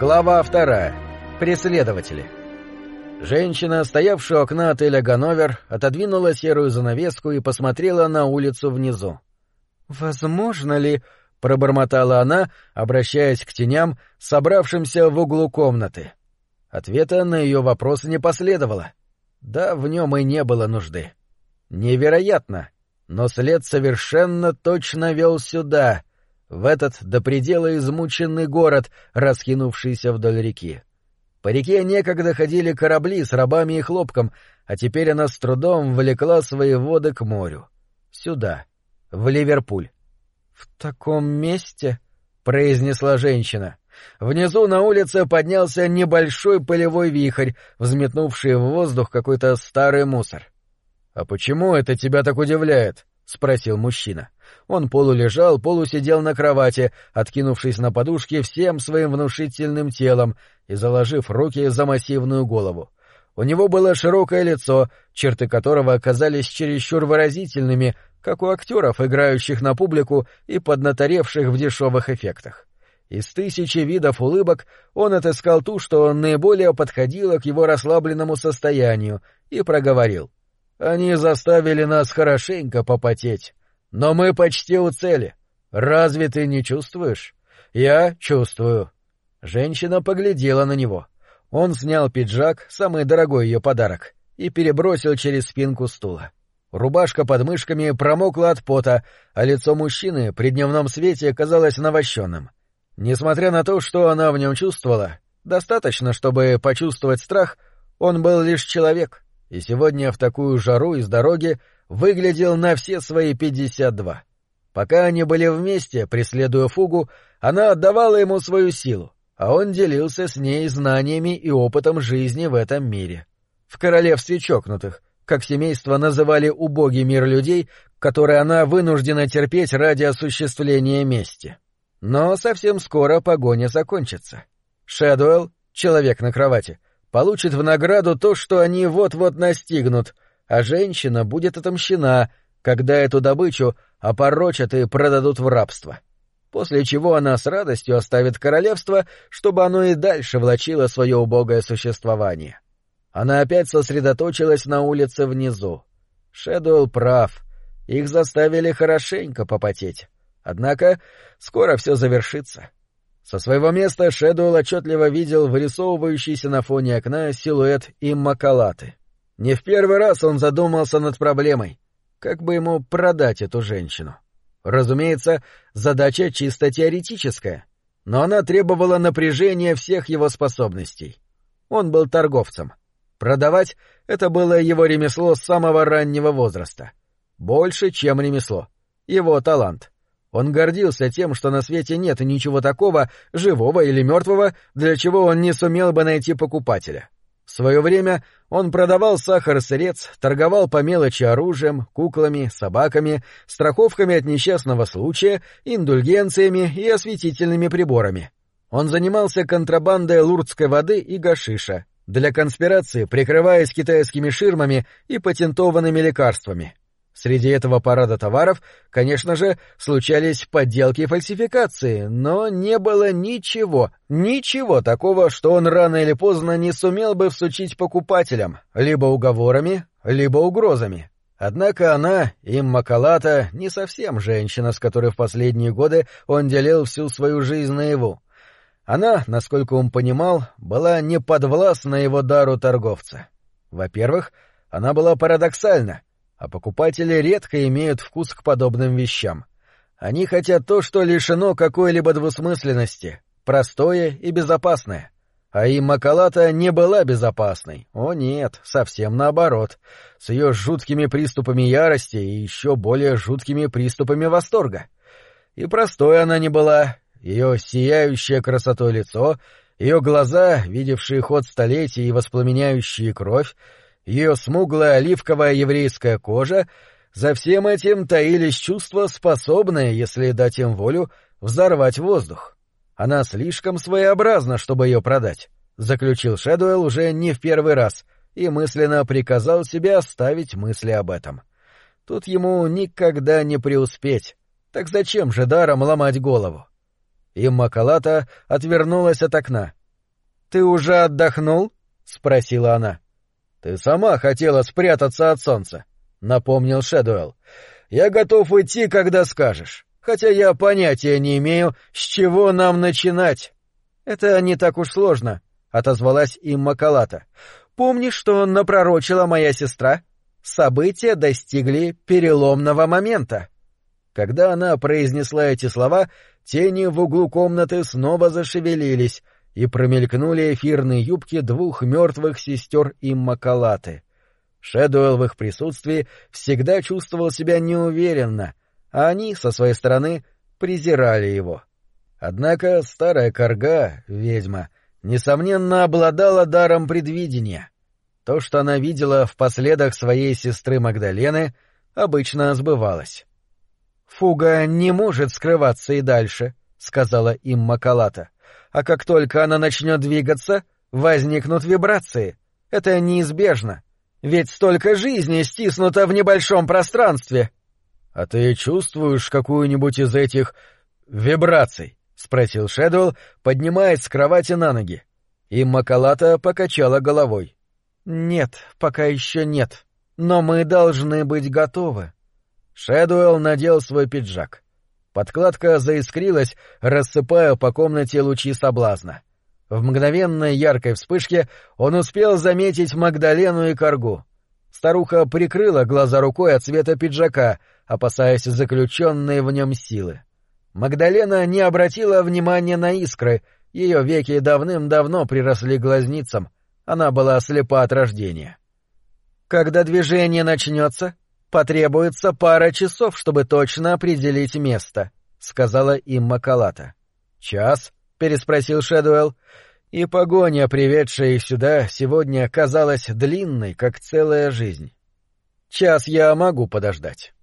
Глава вторая. Преследователи. Женщина, стоявшая у окна отеля «Ганновер», отодвинула серую занавеску и посмотрела на улицу внизу. «Возможно ли...» — пробормотала она, обращаясь к теням, собравшимся в углу комнаты. Ответа на ее вопрос не последовало. Да, в нем и не было нужды. Невероятно, но след совершенно точно вел сюда, в этот до предела измученный город, раскинувшийся вдоль реки. По реке некогда ходили корабли с рабами и хлопком, а теперь она с трудом влекла свои воды к морю. Сюда, в Ливерпуль. — В таком месте? — произнесла женщина. Внизу на улице поднялся небольшой полевой вихрь, взметнувший в воздух какой-то старый мусор. — А почему это тебя так удивляет? — спросил мужчина. Он полулежал, полусидел на кровати, откинувшись на подушке всем своим внушительным телом и заложив руки за массивную голову. У него было широкое лицо, черты которого оказались чересчур выразительными, как у актеров, играющих на публику и поднаторевших в дешевых эффектах. Из тысячи видов улыбок он отыскал ту, что наиболее подходила к его расслабленному состоянию, и проговорил. «Они заставили нас хорошенько попотеть. Но мы почти у цели. Разве ты не чувствуешь? Я чувствую. Женщина поглядела на него. Он снял пиджак, самый дорогой ее подарок, и перебросил через спинку стула. Рубашка под мышками промокла от пота, а лицо мужчины при дневном свете казалось навощенным. Несмотря на то, что она в нем чувствовала, достаточно, чтобы почувствовать страх, он был лишь человек, и сегодня в такую жару из дороги выглядел на все свои пятьдесят два. Пока они были вместе, преследуя фугу, она отдавала ему свою силу, а он делился с ней знаниями и опытом жизни в этом мире. В королевстве чокнутых, как семейство называли убогий мир людей, который она вынуждена терпеть ради осуществления мести. Но совсем скоро погоня закончится. Шэдуэлл, человек на кровати, получит в награду то, что они вот-вот настигнут, а женщина будет отомщена, когда эту добычу опорочат и продадут в рабство. После чего она с радостью оставит королевство, чтобы оно и дальше влачило свое убогое существование. Она опять сосредоточилась на улице внизу. Шэдуэлл прав. Их заставили хорошенько попотеть. Однако скоро все завершится. Со своего места Шэдуэлл отчетливо видел вырисовывающийся на фоне окна силуэт Иммакалаты. Не в первый раз он задумался над проблемой, как бы ему продать эту женщину. Разумеется, задача чисто теоретическая, но она требовала напряжения всех его способностей. Он был торговцем. Продавать — это было его ремесло с самого раннего возраста. Больше, чем ремесло. Его талант. Он гордился тем, что на свете нет ничего такого, живого или мертвого, для чего он не сумел бы найти покупателя. В свое время он продавал сахар-сырец, торговал по мелочи оружием, куклами, собаками, страховками от несчастного случая, индульгенциями и осветительными приборами. Он занимался контрабандой лурдской воды и гашиша, для конспирации прикрываясь китайскими ширмами и патентованными лекарствами. Среди этого парада товаров, конечно же, случались подделки и фальсификации, но не было ничего, ничего такого, что он рано или поздно не сумел бы всучить покупателям, либо уговорами, либо угрозами. Однако она, Имма Калата, не совсем женщина, с которой в последние годы он делил всю свою жизнь наяву. Она, насколько он понимал, была не подвластна его дару торговца. Во-первых, она была парадоксальна — а покупатели редко имеют вкус к подобным вещам. Они хотят то, что лишено какой-либо двусмысленности, простое и безопасное. А и Макалата не была безопасной. О нет, совсем наоборот. С ее жуткими приступами ярости и еще более жуткими приступами восторга. И простой она не была. Ее сияющее красотой лицо, ее глаза, видевшие ход столетий и воспламеняющие кровь, ее смуглая оливковая еврейская кожа, за всем этим таились чувства, способные, если дать им волю, взорвать воздух. Она слишком своеобразна, чтобы ее продать, — заключил Шэдуэлл уже не в первый раз и мысленно приказал себе оставить мысли об этом. Тут ему никогда не преуспеть. Так зачем же даром ломать голову? И Макалата отвернулась от окна, Ты уже отдохнул? — спросила она. — Ты сама хотела спрятаться от солнца, — напомнил Шэдуэлл. — Я готов идти, когда скажешь, хотя я понятия не имею, с чего нам начинать. — Это не так уж сложно, — отозвалась им Макалата. — Помнишь, что напророчила моя сестра? События достигли переломного момента. Когда она произнесла эти слова, тени в углу комнаты снова зашевелились, и промелькнули эфирные юбки двух мертвых сестер Иммакалаты. Шэдуэлл в их присутствии всегда чувствовал себя неуверенно, а они, со своей стороны, презирали его. Однако старая корга, ведьма, несомненно, обладала даром предвидения. То, что она видела в последах своей сестры Магдалены, обычно сбывалось. «Фуга не может скрываться и дальше», — сказала им Макалата а как только она начнет двигаться, возникнут вибрации. Это неизбежно. Ведь столько жизни стиснуто в небольшом пространстве. — А ты чувствуешь какую-нибудь из этих вибраций? — спросил Шэдуэлл, поднимаясь с кровати на ноги. И Макалата покачала головой. — Нет, пока еще нет. Но мы должны быть готовы. Шэдуэлл надел свой пиджак. Подкладка заискрилась, рассыпая по комнате лучи соблазна. В мгновенной яркой вспышке он успел заметить Магдалену и Каргу. Старуха прикрыла глаза рукой от цвета пиджака, опасаясь заключенной в нем силы. Магдалена не обратила внимания на искры, ее веки давным-давно приросли глазницам, она была слепа от рождения. «Когда движение начнется, Потребуется пара часов, чтобы точно определить место, сказала им Макалата. Час? переспросил Шэдуэлл. И погоня, приведшая их сюда, сегодня казалась длинной, как целая жизнь. Час я могу подождать.